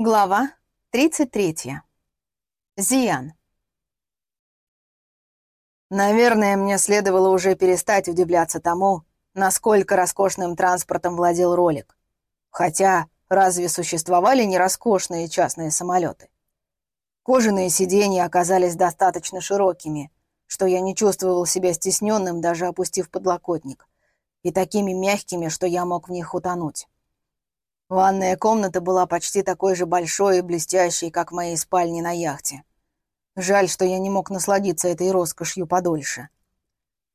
Глава 33. Зиян. Наверное, мне следовало уже перестать удивляться тому, насколько роскошным транспортом владел ролик. Хотя, разве существовали не роскошные частные самолеты? Кожаные сиденья оказались достаточно широкими, что я не чувствовал себя стесненным, даже опустив подлокотник, и такими мягкими, что я мог в них утонуть. Ванная комната была почти такой же большой и блестящей, как моей спальне на яхте. Жаль, что я не мог насладиться этой роскошью подольше.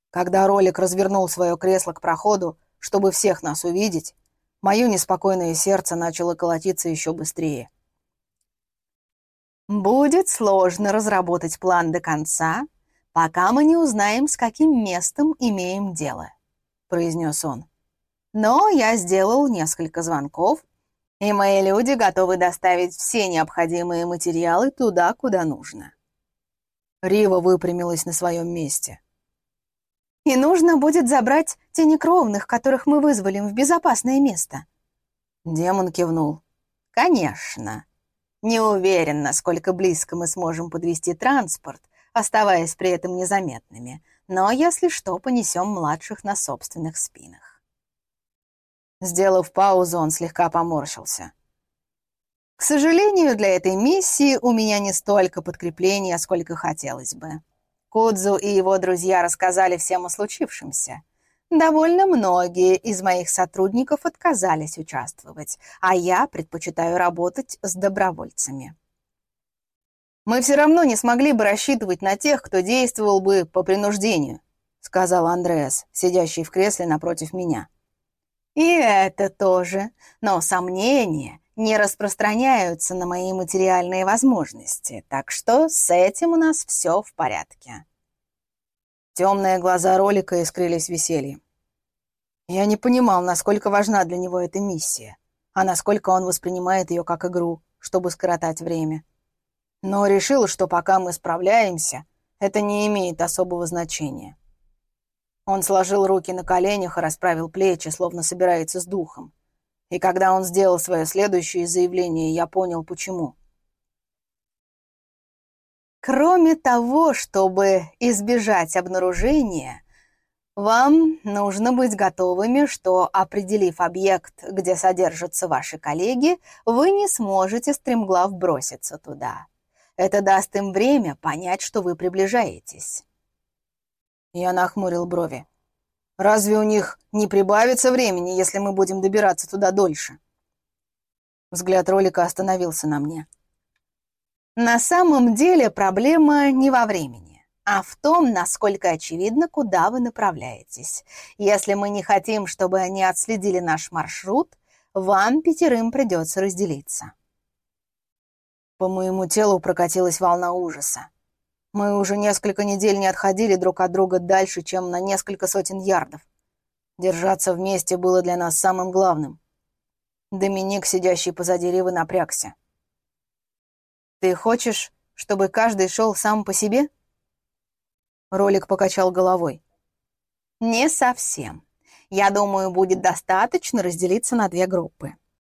Когда ролик развернул свое кресло к проходу, чтобы всех нас увидеть, мое неспокойное сердце начало колотиться еще быстрее. «Будет сложно разработать план до конца, пока мы не узнаем, с каким местом имеем дело», — произнес он. «Но я сделал несколько звонков, и мои люди готовы доставить все необходимые материалы туда, куда нужно». Рива выпрямилась на своем месте. «И нужно будет забрать тенекровных, которых мы вызволим в безопасное место». Демон кивнул. «Конечно. Не уверен, насколько близко мы сможем подвести транспорт, оставаясь при этом незаметными, но, если что, понесем младших на собственных спинах. Сделав паузу, он слегка поморщился. К сожалению, для этой миссии у меня не столько подкрепления, сколько хотелось бы. Кудзу и его друзья рассказали всем о случившемся. Довольно многие из моих сотрудников отказались участвовать, а я предпочитаю работать с добровольцами. «Мы все равно не смогли бы рассчитывать на тех, кто действовал бы по принуждению», сказал Андреас, сидящий в кресле напротив меня. «И это тоже, но сомнения не распространяются на мои материальные возможности, так что с этим у нас все в порядке». Темные глаза ролика искрились весельем. Я не понимал, насколько важна для него эта миссия, а насколько он воспринимает ее как игру, чтобы скоротать время. Но решил, что пока мы справляемся, это не имеет особого значения. Он сложил руки на коленях и расправил плечи, словно собирается с духом. И когда он сделал свое следующее заявление, я понял, почему. Кроме того, чтобы избежать обнаружения, вам нужно быть готовыми, что, определив объект, где содержатся ваши коллеги, вы не сможете стремглав броситься туда. Это даст им время понять, что вы приближаетесь. Я нахмурил брови. Разве у них не прибавится времени, если мы будем добираться туда дольше? Взгляд ролика остановился на мне. На самом деле проблема не во времени, а в том, насколько очевидно, куда вы направляетесь. Если мы не хотим, чтобы они отследили наш маршрут, вам пятерым придется разделиться. По моему телу прокатилась волна ужаса. Мы уже несколько недель не отходили друг от друга дальше, чем на несколько сотен ярдов. Держаться вместе было для нас самым главным. Доминик, сидящий позади Ривы, напрягся. «Ты хочешь, чтобы каждый шел сам по себе?» Ролик покачал головой. «Не совсем. Я думаю, будет достаточно разделиться на две группы.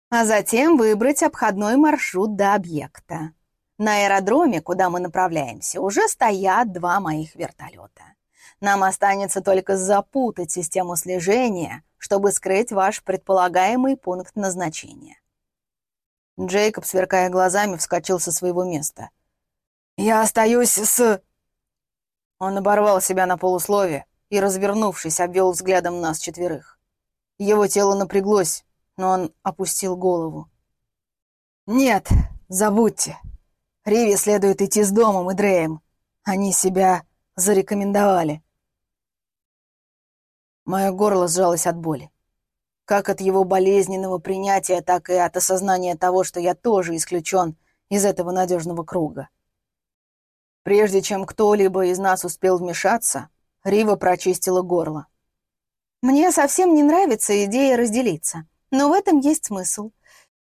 А затем выбрать обходной маршрут до объекта. На аэродроме, куда мы направляемся, уже стоят два моих вертолета. Нам останется только запутать систему слежения, чтобы скрыть ваш предполагаемый пункт назначения. Джейкоб, сверкая глазами, вскочил со своего места. «Я остаюсь с...» Он оборвал себя на полуслове и, развернувшись, обвел взглядом нас четверых. Его тело напряглось, но он опустил голову. «Нет, забудьте. Риви следует идти с домом и Дреем. Они себя зарекомендовали». Мое горло сжалось от боли. Как от его болезненного принятия, так и от осознания того, что я тоже исключен из этого надежного круга. Прежде чем кто-либо из нас успел вмешаться, Рива прочистила горло. «Мне совсем не нравится идея разделиться, но в этом есть смысл.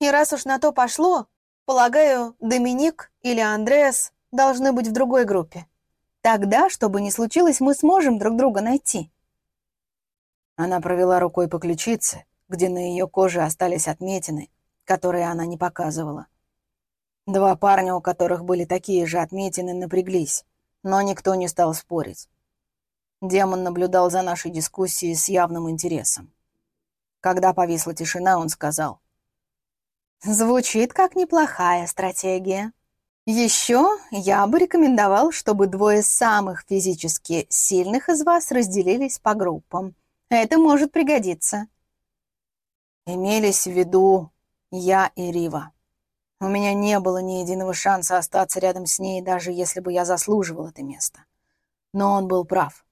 И раз уж на то пошло, полагаю, Доминик или Андреас должны быть в другой группе. Тогда, чтобы не случилось, мы сможем друг друга найти». Она провела рукой по ключице, где на ее коже остались отметины, которые она не показывала. Два парня, у которых были такие же отметины, напряглись, но никто не стал спорить. Демон наблюдал за нашей дискуссией с явным интересом. Когда повисла тишина, он сказал. «Звучит как неплохая стратегия. Еще я бы рекомендовал, чтобы двое самых физически сильных из вас разделились по группам. Это может пригодиться». Имелись в виду я и Рива. У меня не было ни единого шанса остаться рядом с ней, даже если бы я заслуживал это место. Но он был прав.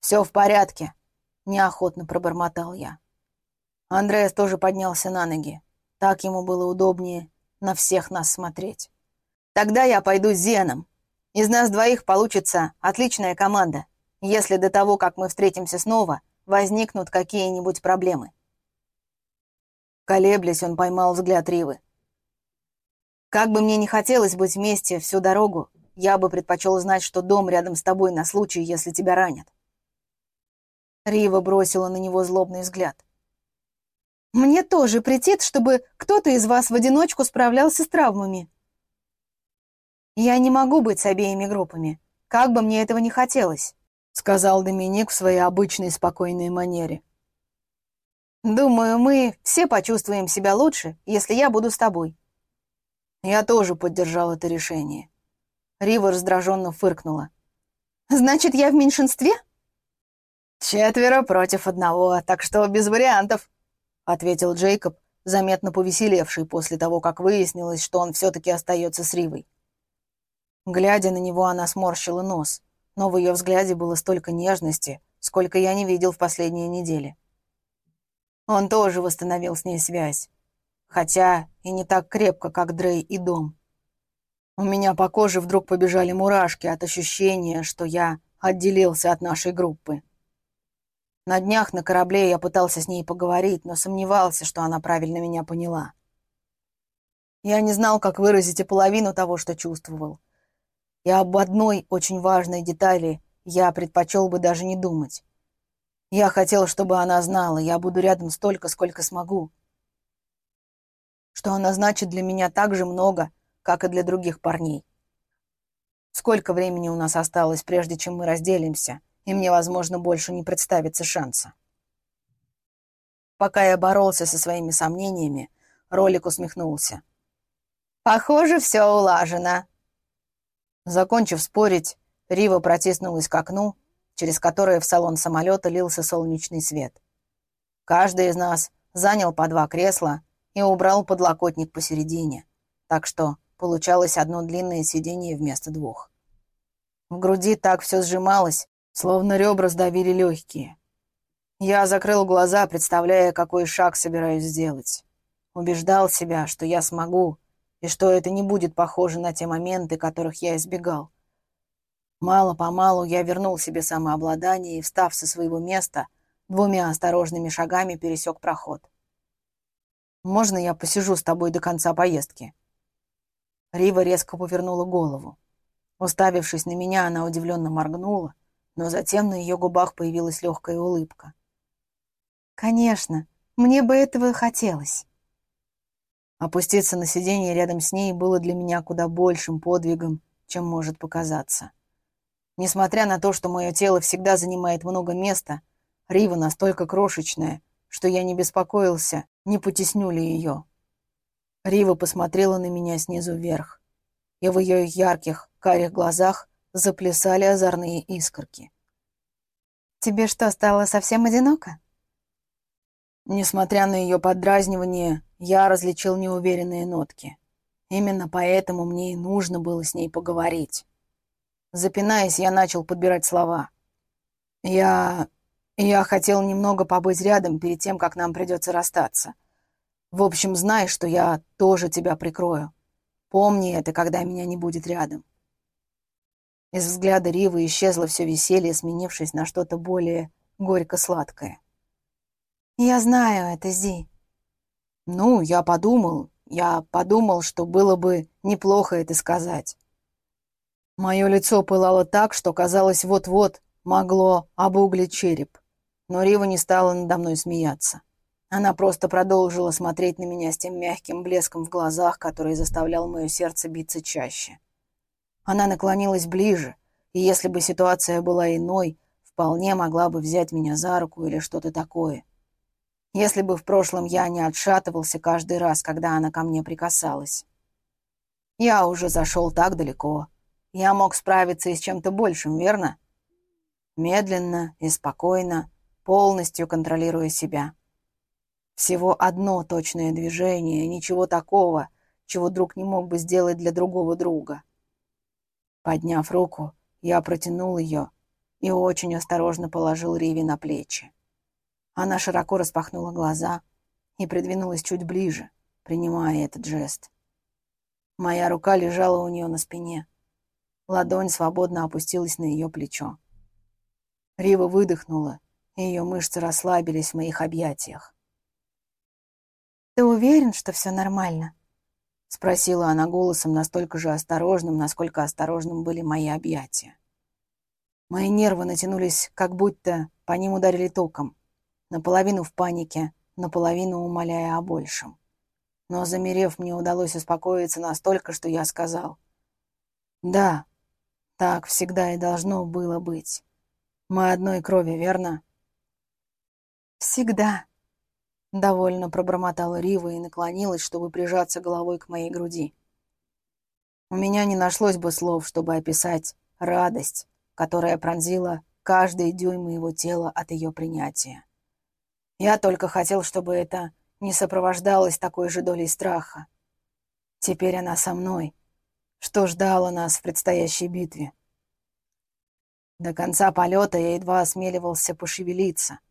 «Все в порядке», — неохотно пробормотал я. Андреас тоже поднялся на ноги. Так ему было удобнее на всех нас смотреть. «Тогда я пойду с Зеном. Из нас двоих получится отличная команда, если до того, как мы встретимся снова, возникнут какие-нибудь проблемы». Колеблясь, он поймал взгляд Ривы. «Как бы мне не хотелось быть вместе всю дорогу, я бы предпочел знать, что дом рядом с тобой на случай, если тебя ранят. Рива бросила на него злобный взгляд. «Мне тоже претит, чтобы кто-то из вас в одиночку справлялся с травмами. Я не могу быть с обеими группами, как бы мне этого не хотелось», сказал Доминик в своей обычной спокойной манере. «Думаю, мы все почувствуем себя лучше, если я буду с тобой». Я тоже поддержал это решение. Рива раздраженно фыркнула. «Значит, я в меньшинстве?» «Четверо против одного, так что без вариантов», — ответил Джейкоб, заметно повеселевший после того, как выяснилось, что он все-таки остается с Ривой. Глядя на него, она сморщила нос, но в ее взгляде было столько нежности, сколько я не видел в последние недели. Он тоже восстановил с ней связь, хотя и не так крепко, как Дрей и Дом. У меня по коже вдруг побежали мурашки от ощущения, что я отделился от нашей группы. На днях на корабле я пытался с ней поговорить, но сомневался, что она правильно меня поняла. Я не знал, как выразить и половину того, что чувствовал. И об одной очень важной детали я предпочел бы даже не думать. Я хотел, чтобы она знала, я буду рядом столько, сколько смогу. Что она значит для меня так же много, как и для других парней. Сколько времени у нас осталось, прежде чем мы разделимся — и мне, возможно, больше не представится шанса. Пока я боролся со своими сомнениями, Ролик усмехнулся. «Похоже, все улажено». Закончив спорить, Рива протиснулась к окну, через которое в салон самолета лился солнечный свет. Каждый из нас занял по два кресла и убрал подлокотник посередине, так что получалось одно длинное сиденье вместо двух. В груди так все сжималось, Словно ребра сдавили легкие. Я закрыл глаза, представляя, какой шаг собираюсь сделать. Убеждал себя, что я смогу, и что это не будет похоже на те моменты, которых я избегал. Мало-помалу я вернул себе самообладание и, встав со своего места, двумя осторожными шагами пересек проход. «Можно я посижу с тобой до конца поездки?» Рива резко повернула голову. Уставившись на меня, она удивленно моргнула, но затем на ее губах появилась легкая улыбка. «Конечно, мне бы этого хотелось». Опуститься на сиденье рядом с ней было для меня куда большим подвигом, чем может показаться. Несмотря на то, что мое тело всегда занимает много места, Рива настолько крошечная, что я не беспокоился, не потесню ли ее. Рива посмотрела на меня снизу вверх, и в ее ярких, карих глазах заплясали озорные искорки. «Тебе что, стало совсем одиноко?» Несмотря на ее поддразнивание, я различил неуверенные нотки. Именно поэтому мне и нужно было с ней поговорить. Запинаясь, я начал подбирать слова. «Я... я хотел немного побыть рядом перед тем, как нам придется расстаться. В общем, знай, что я тоже тебя прикрою. Помни это, когда меня не будет рядом. Из взгляда Ривы исчезло все веселье, сменившись на что-то более горько-сладкое. «Я знаю это, Зи». «Ну, я подумал, я подумал, что было бы неплохо это сказать». Мое лицо пылало так, что, казалось, вот-вот могло обуглить череп. Но Рива не стала надо мной смеяться. Она просто продолжила смотреть на меня с тем мягким блеском в глазах, который заставлял мое сердце биться чаще. Она наклонилась ближе, и если бы ситуация была иной, вполне могла бы взять меня за руку или что-то такое. Если бы в прошлом я не отшатывался каждый раз, когда она ко мне прикасалась. Я уже зашел так далеко. Я мог справиться и с чем-то большим, верно? Медленно и спокойно, полностью контролируя себя. Всего одно точное движение, ничего такого, чего друг не мог бы сделать для другого друга. Подняв руку, я протянул ее и очень осторожно положил Риви на плечи. Она широко распахнула глаза и придвинулась чуть ближе, принимая этот жест. Моя рука лежала у нее на спине. Ладонь свободно опустилась на ее плечо. Рива выдохнула, и ее мышцы расслабились в моих объятиях. «Ты уверен, что все нормально?» — спросила она голосом настолько же осторожным, насколько осторожным были мои объятия. Мои нервы натянулись, как будто по ним ударили током, наполовину в панике, наполовину умоляя о большем. Но, замерев, мне удалось успокоиться настолько, что я сказал. «Да, так всегда и должно было быть. Мы одной крови, верно?» «Всегда», Довольно пробормотала Рива и наклонилась, чтобы прижаться головой к моей груди. У меня не нашлось бы слов, чтобы описать радость, которая пронзила каждый дюйм моего тела от ее принятия. Я только хотел, чтобы это не сопровождалось такой же долей страха. Теперь она со мной. Что ждало нас в предстоящей битве? До конца полета я едва осмеливался пошевелиться —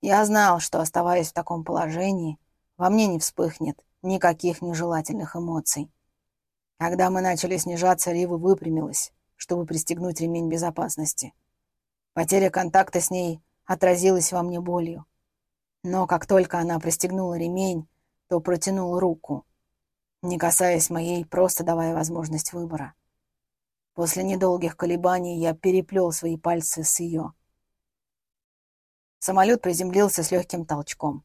я знал, что, оставаясь в таком положении, во мне не вспыхнет никаких нежелательных эмоций. Когда мы начали снижаться, Рива выпрямилась, чтобы пристегнуть ремень безопасности. Потеря контакта с ней отразилась во мне болью. Но как только она пристегнула ремень, то протянула руку, не касаясь моей, просто давая возможность выбора. После недолгих колебаний я переплел свои пальцы с ее. Самолет приземлился с легким толчком.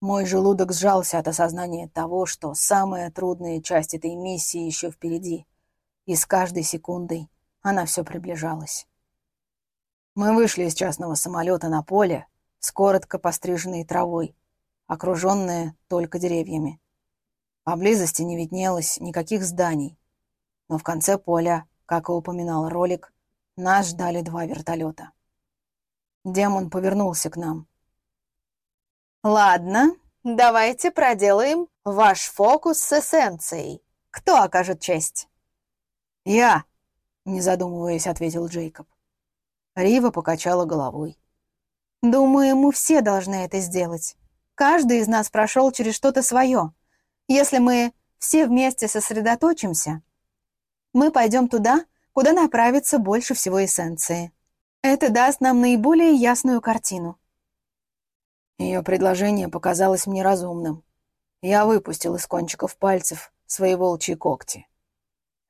Мой желудок сжался от осознания того, что самая трудная часть этой миссии еще впереди, и с каждой секундой она все приближалась. Мы вышли из частного самолета на поле с коротко постриженной травой, окруженное только деревьями. Поблизости не виднелось никаких зданий, но в конце поля, как и упоминал ролик, нас ждали два вертолета. Демон повернулся к нам. «Ладно, давайте проделаем ваш фокус с эссенцией. Кто окажет честь?» «Я», — не задумываясь, ответил Джейкоб. Рива покачала головой. «Думаю, мы все должны это сделать. Каждый из нас прошел через что-то свое. Если мы все вместе сосредоточимся, мы пойдем туда, куда направится больше всего эссенции. Это даст нам наиболее ясную картину. Ее предложение показалось мне разумным. Я выпустил из кончиков пальцев свои волчьи когти.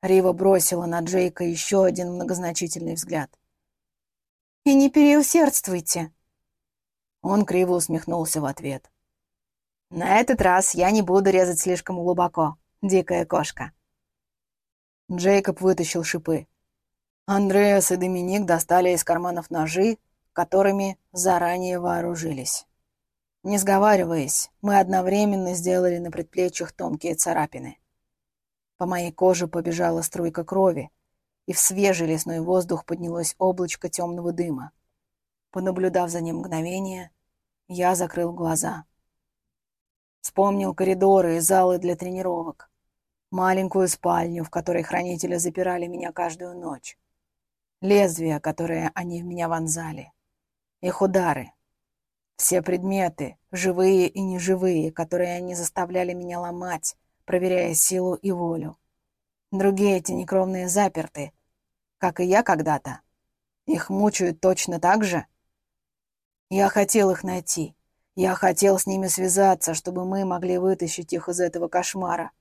Рива бросила на Джейка еще один многозначительный взгляд. «И не переусердствуйте!» Он криво усмехнулся в ответ. «На этот раз я не буду резать слишком глубоко, дикая кошка». Джейкоб вытащил шипы. Андреас и Доминик достали из карманов ножи, которыми заранее вооружились. Не сговариваясь, мы одновременно сделали на предплечьях тонкие царапины. По моей коже побежала струйка крови, и в свежий лесной воздух поднялось облачко темного дыма. Понаблюдав за ним мгновение, я закрыл глаза. Вспомнил коридоры и залы для тренировок, маленькую спальню, в которой хранители запирали меня каждую ночь лезвия, которые они в меня вонзали, их удары, все предметы, живые и неживые, которые они заставляли меня ломать, проверяя силу и волю. Другие эти некровные заперты, как и я когда-то. Их мучают точно так же. Я хотел их найти. Я хотел с ними связаться, чтобы мы могли вытащить их из этого кошмара,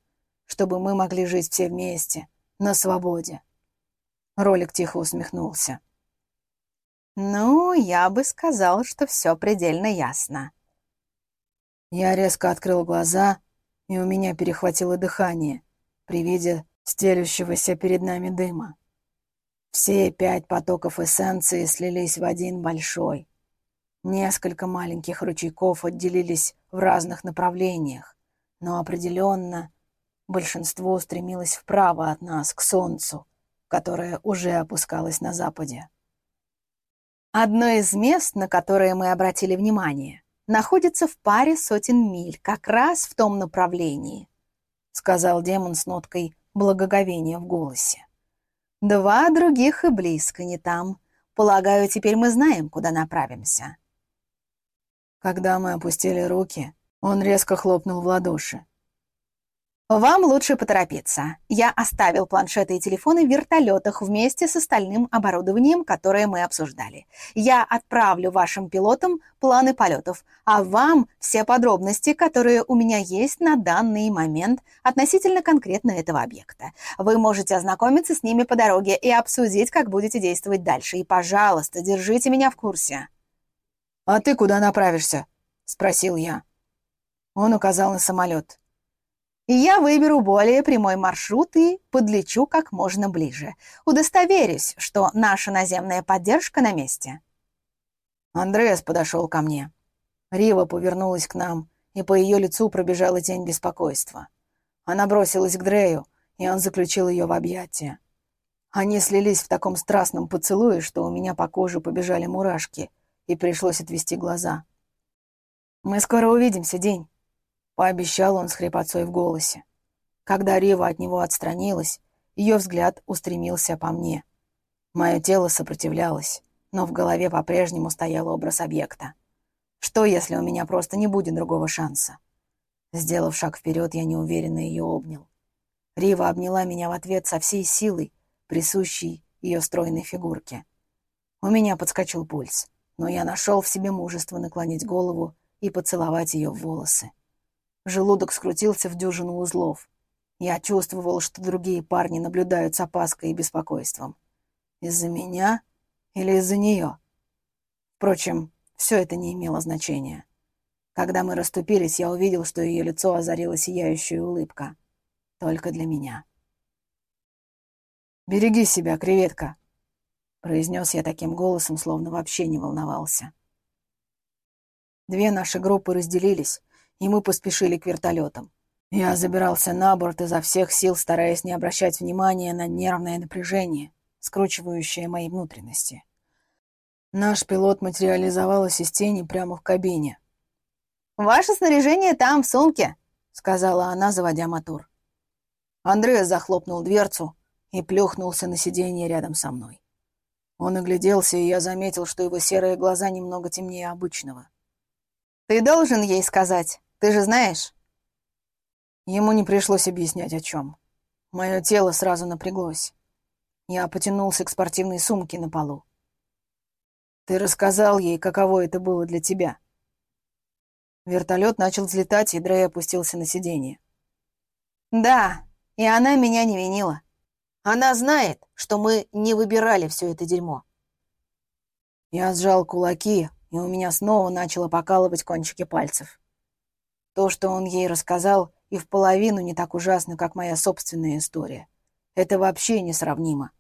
чтобы мы могли жить все вместе, на свободе. Ролик тихо усмехнулся. «Ну, я бы сказал, что все предельно ясно». Я резко открыл глаза, и у меня перехватило дыхание при виде стелющегося перед нами дыма. Все пять потоков эссенции слились в один большой. Несколько маленьких ручейков отделились в разных направлениях, но определенно большинство устремилось вправо от нас, к солнцу, которое уже опускалось на западе. Одно из мест, на которое мы обратили внимание, находится в паре сотен миль, как раз в том направлении, сказал демон с ноткой благоговения в голосе. Два других и близко не там. Полагаю, теперь мы знаем, куда направимся. Когда мы опустили руки, он резко хлопнул в ладоши. «Вам лучше поторопиться. Я оставил планшеты и телефоны в вертолетах вместе с остальным оборудованием, которое мы обсуждали. Я отправлю вашим пилотам планы полетов, а вам все подробности, которые у меня есть на данный момент относительно конкретно этого объекта. Вы можете ознакомиться с ними по дороге и обсудить, как будете действовать дальше. И, пожалуйста, держите меня в курсе». «А ты куда направишься?» — спросил я. Он указал на самолет я выберу более прямой маршрут и подлечу как можно ближе. Удостоверюсь, что наша наземная поддержка на месте. Андреас подошел ко мне. Рива повернулась к нам, и по ее лицу пробежала тень беспокойства. Она бросилась к Дрею, и он заключил ее в объятия. Они слились в таком страстном поцелуе, что у меня по коже побежали мурашки, и пришлось отвести глаза. «Мы скоро увидимся, День», Пообещал он с хрипотцой в голосе. Когда Рива от него отстранилась, ее взгляд устремился по мне. Мое тело сопротивлялось, но в голове по-прежнему стоял образ объекта. Что, если у меня просто не будет другого шанса? Сделав шаг вперед, я неуверенно ее обнял. Рива обняла меня в ответ со всей силой, присущей ее стройной фигурке. У меня подскочил пульс, но я нашел в себе мужество наклонить голову и поцеловать ее в волосы. Желудок скрутился в дюжину узлов. Я чувствовал, что другие парни наблюдают с опаской и беспокойством. Из-за меня или из-за нее? Впрочем, все это не имело значения. Когда мы расступились, я увидел, что ее лицо озарила сияющая улыбка. Только для меня. «Береги себя, креветка», — произнес я таким голосом, словно вообще не волновался. Две наши группы разделились, и мы поспешили к вертолетам. Я забирался на борт изо всех сил, стараясь не обращать внимания на нервное напряжение, скручивающее мои внутренности. Наш пилот материализовалась из тени прямо в кабине. «Ваше снаряжение там, в сумке», — сказала она, заводя мотор. Андреас захлопнул дверцу и плюхнулся на сиденье рядом со мной. Он огляделся, и я заметил, что его серые глаза немного темнее обычного. «Ты должен ей сказать, ты же знаешь?» Ему не пришлось объяснять, о чем. Мое тело сразу напряглось. Я потянулся к спортивной сумке на полу. «Ты рассказал ей, каково это было для тебя?» Вертолет начал взлетать, и Дрей опустился на сиденье. «Да, и она меня не винила. Она знает, что мы не выбирали все это дерьмо». Я сжал кулаки, и у меня снова начало покалывать кончики пальцев. То, что он ей рассказал, и в половину не так ужасно, как моя собственная история. Это вообще несравнимо.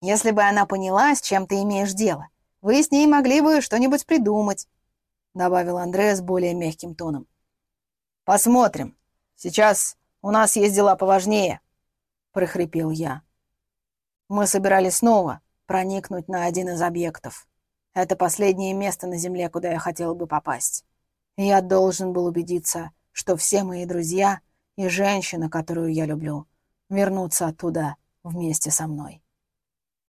Если бы она поняла, с чем ты имеешь дело, вы с ней могли бы что-нибудь придумать, добавил Андреас более мягким тоном. Посмотрим. Сейчас у нас есть дела поважнее, прохрипел я. Мы собирались снова проникнуть на один из объектов. Это последнее место на Земле, куда я хотел бы попасть. Я должен был убедиться, что все мои друзья и женщина, которую я люблю, вернутся оттуда вместе со мной.